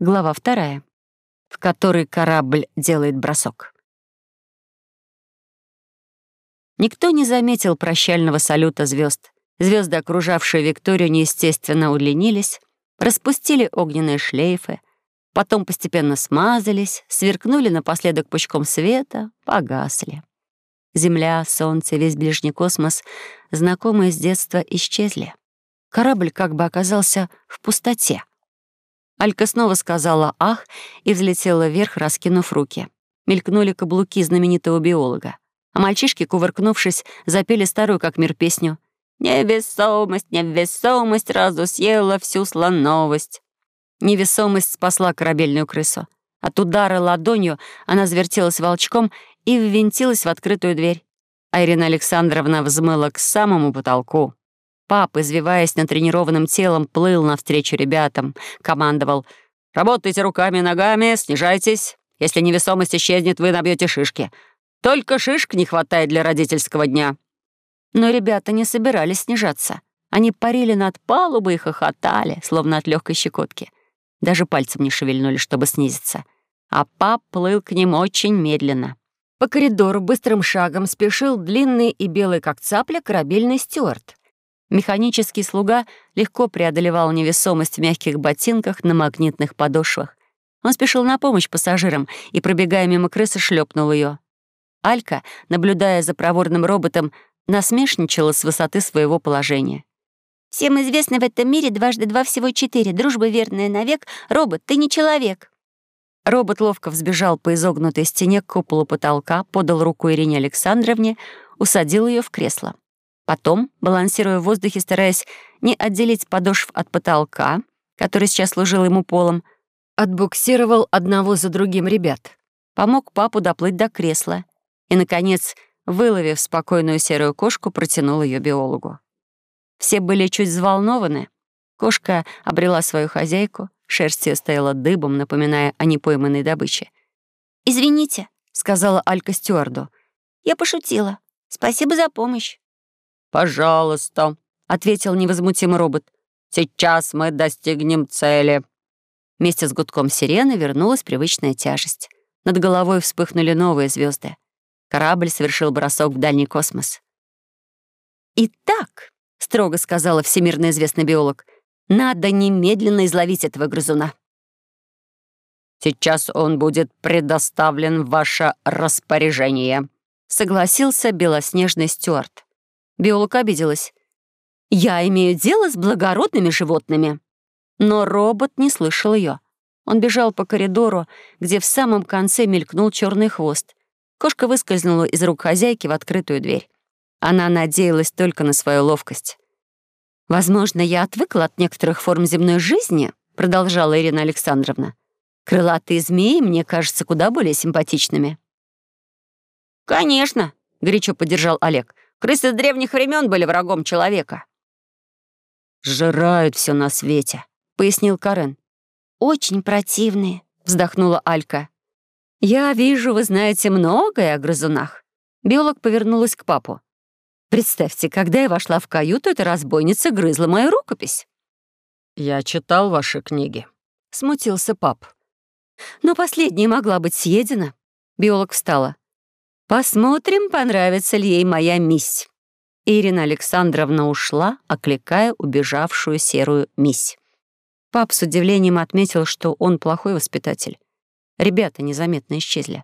Глава вторая, в которой корабль делает бросок. Никто не заметил прощального салюта звезд. Звезды, окружавшие Викторию, неестественно удлинились, распустили огненные шлейфы, потом постепенно смазались, сверкнули напоследок пучком света, погасли. Земля, солнце, весь ближний космос, знакомые с детства, исчезли. Корабль как бы оказался в пустоте. Алька снова сказала «ах» и взлетела вверх, раскинув руки. Мелькнули каблуки знаменитого биолога. А мальчишки, кувыркнувшись, запели старую как мир песню «Невесомость, невесомость разу съела всю слоновость». Невесомость спасла корабельную крысу. От удара ладонью она завертелась волчком и ввинтилась в открытую дверь. А Ирина Александровна взмыла к самому потолку. Пап, извиваясь натренированным телом, плыл навстречу ребятам, командовал «Работайте руками и ногами, снижайтесь. Если невесомость исчезнет, вы набьете шишки. Только шишек не хватает для родительского дня». Но ребята не собирались снижаться. Они парили над палубой и хохотали, словно от легкой щекотки. Даже пальцем не шевельнули, чтобы снизиться. А пап плыл к ним очень медленно. По коридору быстрым шагом спешил длинный и белый, как цапля, корабельный стюарт. Механический слуга легко преодолевал невесомость в мягких ботинках на магнитных подошвах. Он спешил на помощь пассажирам и, пробегая мимо крысы, шлепнул ее. Алька, наблюдая за проворным роботом, насмешничала с высоты своего положения. Всем известно в этом мире дважды два всего четыре. Дружба верная навек. Робот, ты не человек. Робот ловко взбежал по изогнутой стене к куполу потолка, подал руку Ирине Александровне, усадил ее в кресло. Потом, балансируя в воздухе, стараясь не отделить подошв от потолка, который сейчас служил ему полом, отбуксировал одного за другим ребят. Помог папу доплыть до кресла и, наконец, выловив спокойную серую кошку, протянул ее биологу. Все были чуть взволнованы. Кошка обрела свою хозяйку, шерсть ее стояла дыбом, напоминая о непойманной добыче. «Извините», — сказала Алька стюарду. «Я пошутила. Спасибо за помощь». «Пожалуйста», — ответил невозмутимый робот. «Сейчас мы достигнем цели». Вместе с гудком сирены вернулась привычная тяжесть. Над головой вспыхнули новые звезды. Корабль совершил бросок в дальний космос. «Итак», — строго сказала всемирно известный биолог, «надо немедленно изловить этого грызуна». «Сейчас он будет предоставлен в ваше распоряжение», — согласился белоснежный Стюарт. Биолог обиделась. «Я имею дело с благородными животными». Но робот не слышал ее. Он бежал по коридору, где в самом конце мелькнул черный хвост. Кошка выскользнула из рук хозяйки в открытую дверь. Она надеялась только на свою ловкость. «Возможно, я отвыкла от некоторых форм земной жизни», продолжала Ирина Александровна. «Крылатые змеи мне кажутся куда более симпатичными». «Конечно», — горячо поддержал Олег. «Крысы с древних времен были врагом человека». «Жирают все на свете», — пояснил Карен. «Очень противные», — вздохнула Алька. «Я вижу, вы знаете многое о грызунах». Биолог повернулась к папу. Представьте, когда я вошла в каюту, эта разбойница грызла мою рукопись. «Я читал ваши книги», — смутился пап. Но последняя могла быть съедена. Биолог встала. «Посмотрим, понравится ли ей моя миссия». Ирина Александровна ушла, окликая убежавшую серую миссь. Пап с удивлением отметил, что он плохой воспитатель. Ребята незаметно исчезли.